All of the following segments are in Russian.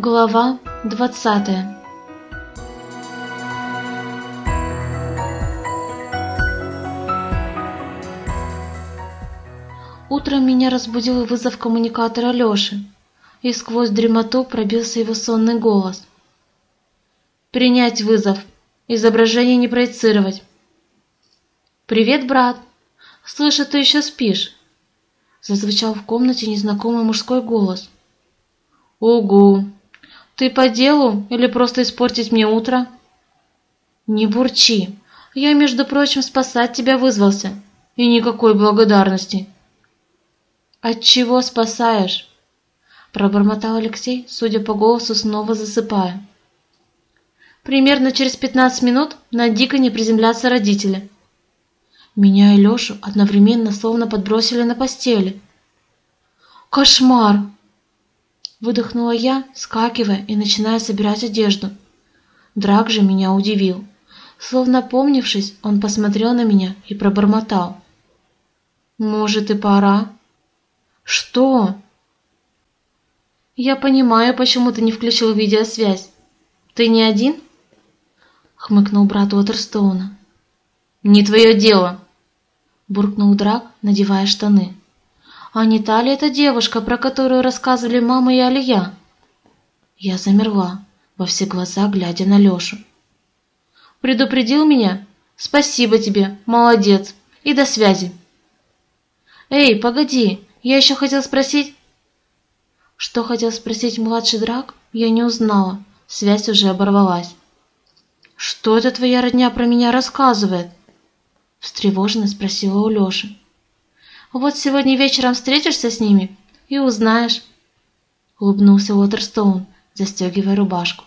Глава двадцатая Утром меня разбудил вызов коммуникатора Лёши, и сквозь дремоту пробился его сонный голос. «Принять вызов. Изображение не проецировать». «Привет, брат. Слышу, ты еще спишь?» Зазвучал в комнате незнакомый мужской голос. «Угу. Ты по делу или просто испортить мне утро?» «Не бурчи. Я, между прочим, спасать тебя вызвался. И никакой благодарности». «От чего спасаешь?» Пробормотал Алексей, судя по голосу, снова засыпая. «Примерно через пятнадцать минут на дико не приземлятся родители». Меня и Лешу одновременно словно подбросили на постели. «Кошмар!» Выдохнула я, скакивая и начиная собирать одежду. Драк же меня удивил. Словно помнившись, он посмотрел на меня и пробормотал. «Может, и пора?» «Что?» «Я понимаю, почему ты не включил видеосвязь. Ты не один?» Хмыкнул брат Уотерстоуна. «Не твое дело!» Буркнул Драк, надевая штаны. «А не та ли эта девушка, про которую рассказывали мама и Алия?» Я замерла, во все глаза глядя на Лешу. «Предупредил меня? Спасибо тебе, молодец, и до связи!» «Эй, погоди, я еще хотел спросить...» Что хотел спросить младший Драк, я не узнала. Связь уже оборвалась. «Что это твоя родня про меня рассказывает?» Встревоженно спросила у Леши. «Вот сегодня вечером встретишься с ними и узнаешь», — улыбнулся Уотерстоун, застегивая рубашку.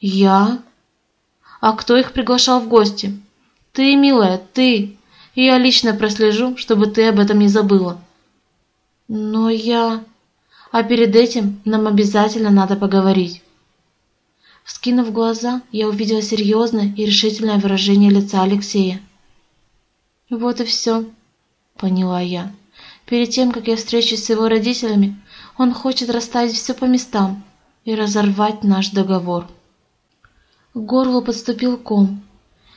«Я? А кто их приглашал в гости? Ты, милая, ты. И я лично прослежу, чтобы ты об этом не забыла». Но я... А перед этим нам обязательно надо поговорить. Вскинув глаза, я увидела серьезное и решительное выражение лица Алексея. Вот и все, поняла я. Перед тем, как я встречусь с его родителями, он хочет расставить все по местам и разорвать наш договор. К горлу подступил ком,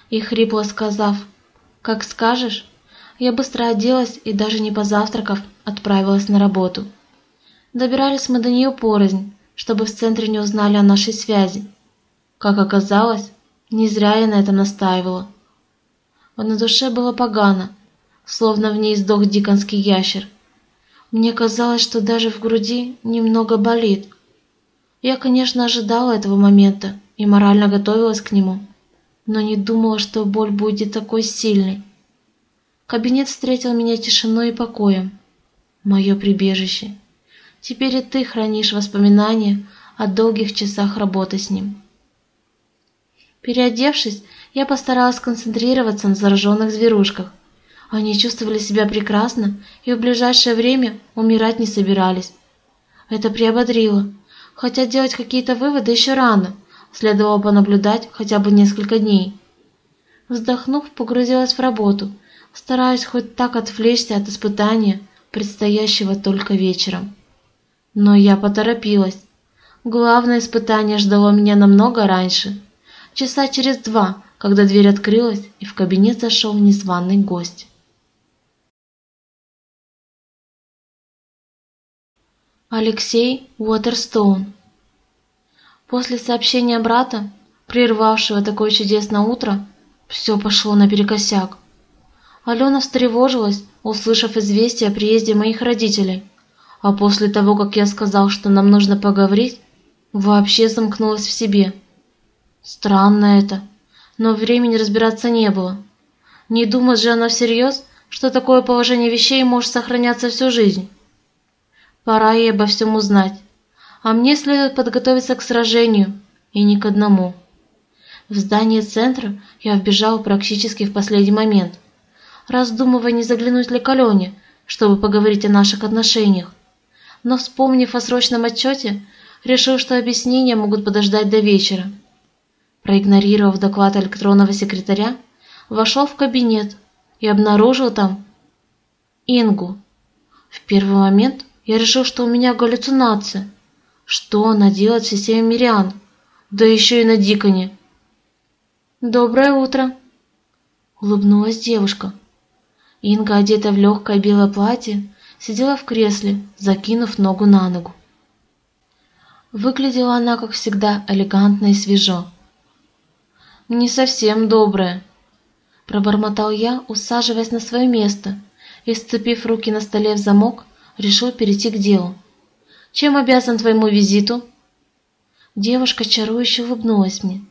и хрипло сказав «Как скажешь», я быстро оделась и, даже не позавтракав, отправилась на работу. Добирались мы до нее порознь, чтобы в центре не узнали о нашей связи. Как оказалось, не зря я на этом настаивала. А на душе было погано, словно в ней сдох диконский ящер. Мне казалось, что даже в груди немного болит. Я, конечно, ожидала этого момента и морально готовилась к нему, но не думала, что боль будет такой сильной. Кабинет встретил меня тишиной и покоем. Мое прибежище. Теперь и ты хранишь воспоминания о долгих часах работы с ним. Переодевшись, я постаралась сконцентрироваться на зараженных зверушках. Они чувствовали себя прекрасно и в ближайшее время умирать не собирались. Это приободрило, хотя делать какие-то выводы еще рано, следовало понаблюдать хотя бы несколько дней. Вздохнув, погрузилась в работу – стараясь хоть так отвлечься от испытания, предстоящего только вечером. Но я поторопилась. Главное испытание ждало меня намного раньше, часа через два, когда дверь открылась и в кабинет зашел незваный гость. Алексей Уотерстоун После сообщения брата, прервавшего такое чудесное утро, все пошло наперекосяк. Алена встревожилась, услышав известие о приезде моих родителей. А после того, как я сказал, что нам нужно поговорить, вообще замкнулась в себе. Странно это, но времени разбираться не было. Не думает же она всерьез, что такое положение вещей может сохраняться всю жизнь. Пора ей обо всем узнать. А мне следует подготовиться к сражению, и не к одному. В здание центра я вбежал практически в последний момент – раздумывая, не заглянуть ли к Алене, чтобы поговорить о наших отношениях. Но, вспомнив о срочном отчете, решил, что объяснения могут подождать до вечера. Проигнорировав доклад электронного секретаря, вошел в кабинет и обнаружил там Ингу. В первый момент я решил, что у меня галлюцинация. Что она делает в системе Мириан? Да еще и на Диконе. «Доброе утро!» Улыбнулась девушка. Инга, одетая в легкое белое платье, сидела в кресле, закинув ногу на ногу. Выглядела она, как всегда, элегантно и свежо. «Не совсем добрая», — пробормотал я, усаживаясь на свое место, и, сцепив руки на столе в замок, решил перейти к делу. «Чем обязан твоему визиту?» Девушка чарующе улыбнулась мне.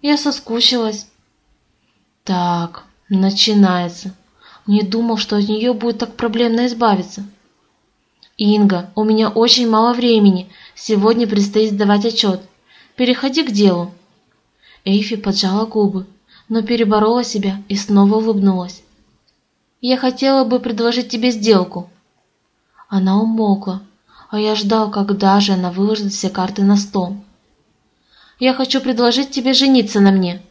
«Я соскучилась». «Так, начинается. Не думал, что от нее будет так проблемно избавиться». «Инга, у меня очень мало времени. Сегодня предстоит сдавать отчет. Переходи к делу». Эйфи поджала губы, но переборола себя и снова улыбнулась. «Я хотела бы предложить тебе сделку». Она умолкла, а я ждал, когда же она выложит все карты на стол. «Я хочу предложить тебе жениться на мне».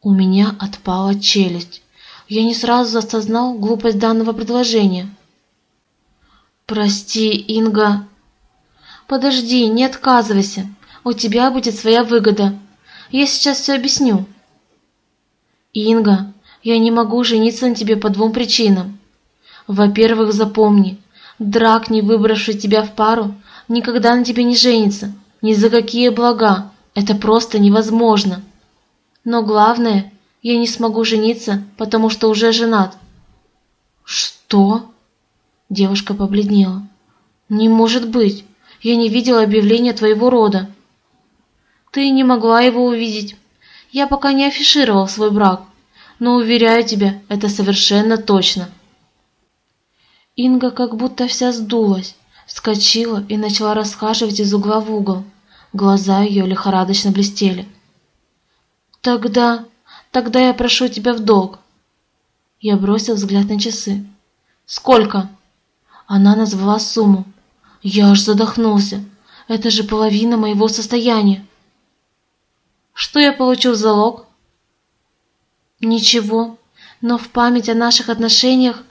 У меня отпала челюсть. Я не сразу осознал глупость данного предложения. «Прости, Инга». «Подожди, не отказывайся. У тебя будет своя выгода. Я сейчас все объясню». «Инга, я не могу жениться на тебе по двум причинам. Во-первых, запомни, драк, не выбравший тебя в пару, никогда на тебе не женится, ни за какие блага, это просто невозможно. Но главное, я не смогу жениться, потому что уже женат». «Что?» Девушка побледнела. «Не может быть! Я не видела объявления твоего рода!» «Ты не могла его увидеть. Я пока не афишировал свой брак, но, уверяю тебя, это совершенно точно!» Инга как будто вся сдулась, вскочила и начала расхаживать из угла в угол. Глаза ее лихорадочно блестели. «Тогда... тогда я прошу тебя в долг!» Я бросил взгляд на часы. «Сколько?» Она назвала сумму. Я аж задохнулся. Это же половина моего состояния. Что я получу в залог? Ничего, но в память о наших отношениях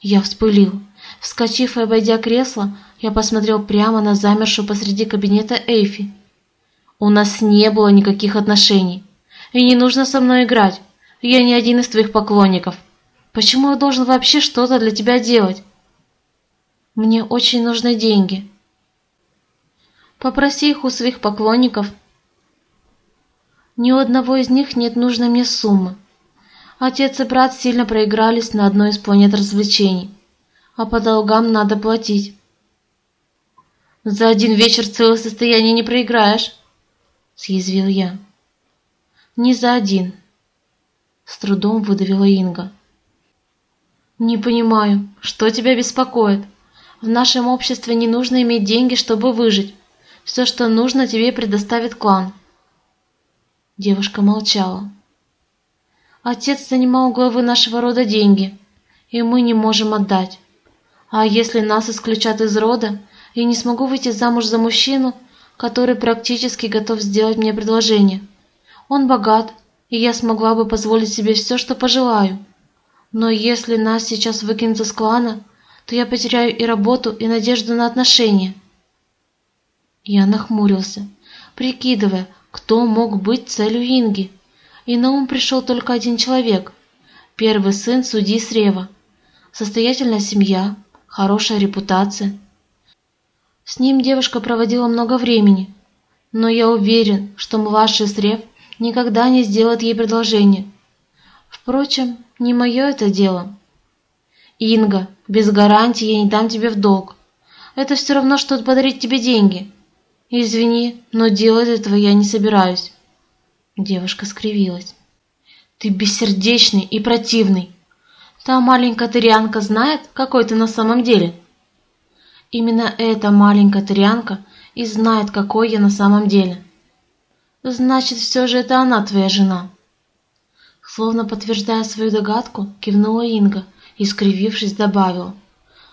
я вспылил. Вскочив и обойдя кресло, я посмотрел прямо на замершую посреди кабинета Эйфи. У нас не было никаких отношений. И не нужно со мной играть. Я не один из твоих поклонников. Почему я должен вообще что-то для тебя делать? Мне очень нужны деньги. Попроси их у своих поклонников. Ни у одного из них нет нужной мне суммы. Отец и брат сильно проигрались на одной из планет развлечений, а по долгам надо платить. За один вечер целое состояние не проиграешь, съязвил я. Не за один, с трудом выдавила Инга. Не понимаю, что тебя беспокоит? В нашем обществе не нужно иметь деньги, чтобы выжить. Все, что нужно, тебе предоставит клан. Девушка молчала. Отец занимал у главы нашего рода деньги, и мы не можем отдать. А если нас исключат из рода, я не смогу выйти замуж за мужчину, который практически готов сделать мне предложение. Он богат, и я смогла бы позволить себе все, что пожелаю. Но если нас сейчас выкинут из клана, то я потеряю и работу, и надежду на отношения. Я нахмурился, прикидывая, кто мог быть целью Инги, и на ум пришел только один человек – первый сын судьи Срева. Состоятельная семья, хорошая репутация. С ним девушка проводила много времени, но я уверен, что младший Срев никогда не сделает ей предложение. Впрочем, не мое это дело. Инга, без гарантии я не дам тебе в долг. Это все равно, что подарить тебе деньги. Извини, но делать этого я не собираюсь. Девушка скривилась. Ты бессердечный и противный. Та маленькая тырянка знает, какой ты на самом деле. Именно эта маленькая тырянка и знает, какой я на самом деле. Значит, все же это она твоя жена. Словно подтверждая свою догадку, кивнула Инга и, скривившись, добавил.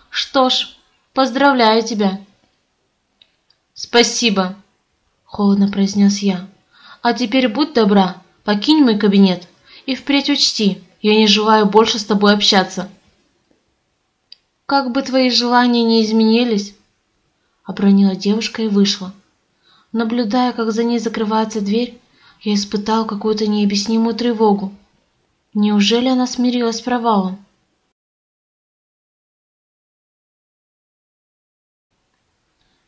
«Что ж, поздравляю тебя!» «Спасибо!» — холодно произнес я. «А теперь будь добра, покинь мой кабинет и впредь учти, я не желаю больше с тобой общаться». «Как бы твои желания не изменились...» обронила девушка и вышла. Наблюдая, как за ней закрывается дверь, я испытал какую-то необъяснимую тревогу. Неужели она смирилась с провалом?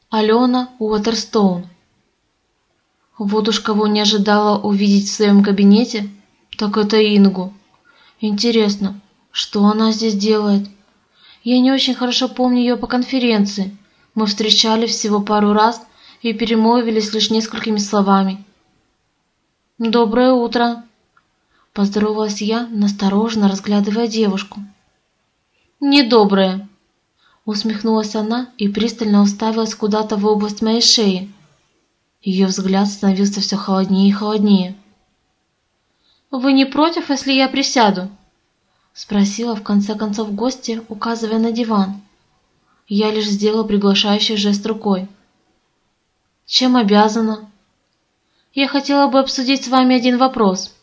Алена Уотерстоун Вот уж кого не ожидала увидеть в своем кабинете, так это Ингу. Интересно, что она здесь делает? Я не очень хорошо помню ее по конференции. Мы встречались всего пару раз и перемолвились лишь несколькими словами. «Доброе утро!» Поздоровалась я, настороженно разглядывая девушку. «Недоброе!» Усмехнулась она и пристально уставилась куда-то в область моей шеи. Ее взгляд становился все холоднее и холоднее. «Вы не против, если я присяду?» Спросила в конце концов гостья, указывая на диван. Я лишь сделала приглашающий жест рукой. «Чем обязана?» «Я хотела бы обсудить с вами один вопрос».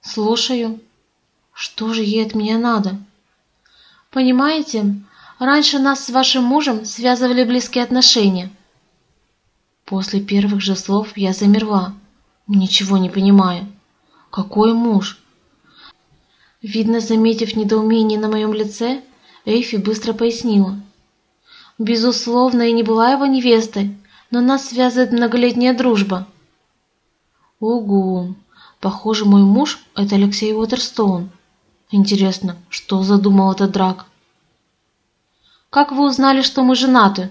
«Слушаю. Что же ей от меня надо?» «Понимаете, раньше нас с вашим мужем связывали близкие отношения». После первых же слов я замерла, ничего не понимая. «Какой муж?» Видно, заметив недоумение на моем лице, Эйфи быстро пояснила. «Безусловно, и не была его невестой, но нас связывает многолетняя дружба». «Угу, Похоже, мой муж – это Алексей Уотерстоун. Интересно, что задумал этот драк? Как вы узнали, что мы женаты?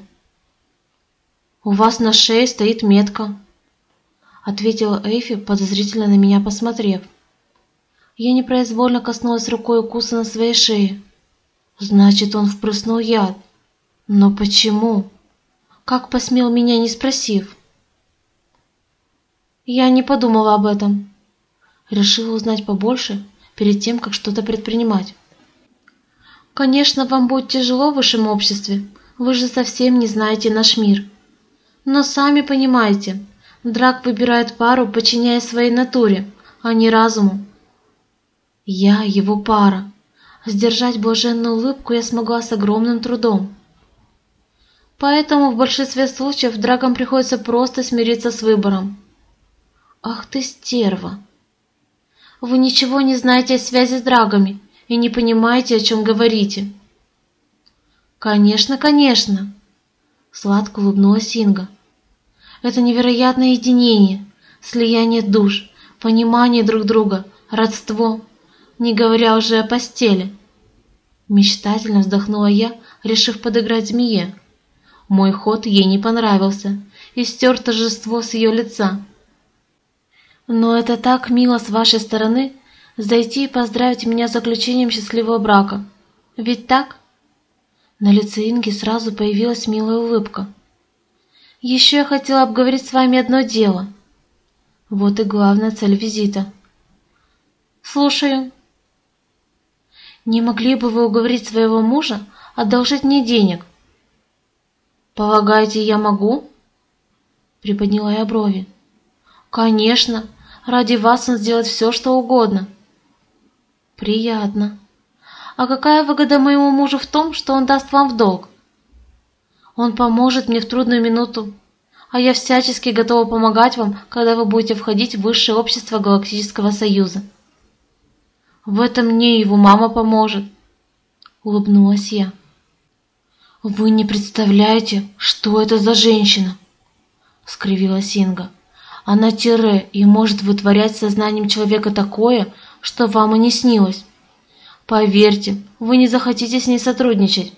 У вас на шее стоит метка. Ответила Эйфи, подозрительно на меня посмотрев. Я непроизвольно коснулась рукой укуса на своей шее. Значит, он впрыснул яд. Но почему? Как посмел меня, не спросив? Я не подумала об этом. Решила узнать побольше перед тем, как что-то предпринимать. Конечно, вам будет тяжело в высшем обществе, вы же совсем не знаете наш мир. Но сами понимаете, Драк выбирает пару, подчиняя своей натуре, а не разуму. Я его пара. Сдержать блаженную улыбку я смогла с огромным трудом. Поэтому в большинстве случаев дракам приходится просто смириться с выбором. Ах ты стерва! Вы ничего не знаете о связи с драгами и не понимаете, о чем говорите. Конечно, конечно, сладко улыбнулась Инга. Это невероятное единение, слияние душ, понимание друг друга, родство, не говоря уже о постели. Мечтательно вздохнула я, решив подыграть змее. Мой ход ей не понравился, и стер торжество с ее лица. Но это так мило с вашей стороны зайти и поздравить меня с заключением счастливого брака. Ведь так? На лице Инги сразу появилась милая улыбка. Еще я хотела обговорить с вами одно дело. Вот и главная цель визита. Слушаю. Не могли бы вы уговорить своего мужа одолжить мне денег? Полагаете, я могу? Приподняла я брови. Конечно, Ради вас он сделает все, что угодно. Приятно. А какая выгода моему мужу в том, что он даст вам в долг? Он поможет мне в трудную минуту, а я всячески готова помогать вам, когда вы будете входить в высшее общество Галактического Союза. В этом мне его мама поможет, улыбнулась я. Вы не представляете, что это за женщина, скривилась Инга. Она тире и может вытворять сознанием человека такое, что вам и не снилось. Поверьте, вы не захотите с ней сотрудничать.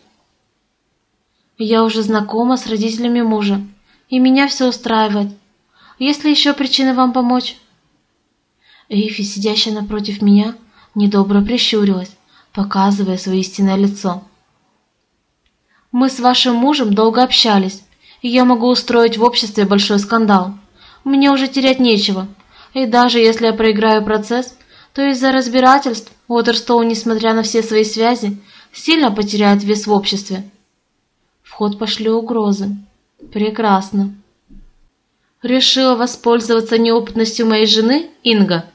Я уже знакома с родителями мужа, и меня все устраивает. Есть ли еще причины вам помочь? Эйфи, сидящая напротив меня, недобро прищурилась, показывая свое истинное лицо. Мы с вашим мужем долго общались, и я могу устроить в обществе большой скандал. Мне уже терять нечего. И даже если я проиграю процесс, то из-за разбирательств Уотерстоун, несмотря на все свои связи, сильно потеряет вес в обществе. В ход пошли угрозы. Прекрасно. Решила воспользоваться неопытностью моей жены, Инга?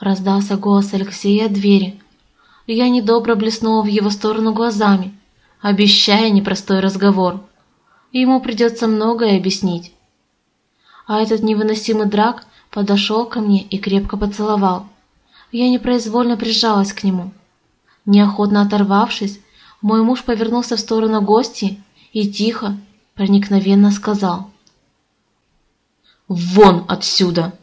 Раздался голос Алексея от двери. Я недобро блеснула в его сторону глазами, обещая непростой разговор. ему придется многое объяснить. А этот невыносимый драк подошел ко мне и крепко поцеловал. Я непроизвольно прижалась к нему. Неохотно оторвавшись, мой муж повернулся в сторону гостей и тихо, проникновенно сказал. «Вон отсюда!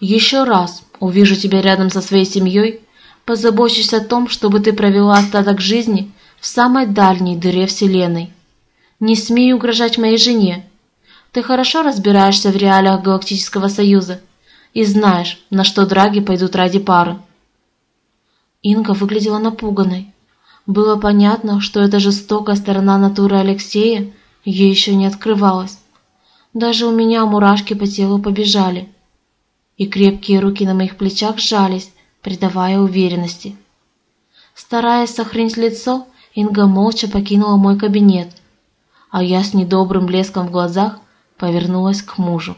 Еще раз увижу тебя рядом со своей семьей, позабочусь о том, чтобы ты провела остаток жизни в самой дальней дыре Вселенной. Не смей угрожать моей жене. Ты хорошо разбираешься в реалиях Галактического Союза и знаешь, на что драги пойдут ради пары». Инга выглядела напуганной. Было понятно, что эта жестокая сторона натуры Алексея ей еще не открывалась. Даже у меня мурашки по телу побежали, и крепкие руки на моих плечах сжались, придавая уверенности. Стараясь сохранить лицо, Инга молча покинула мой кабинет, а я с недобрым блеском в глазах повернулась к мужу.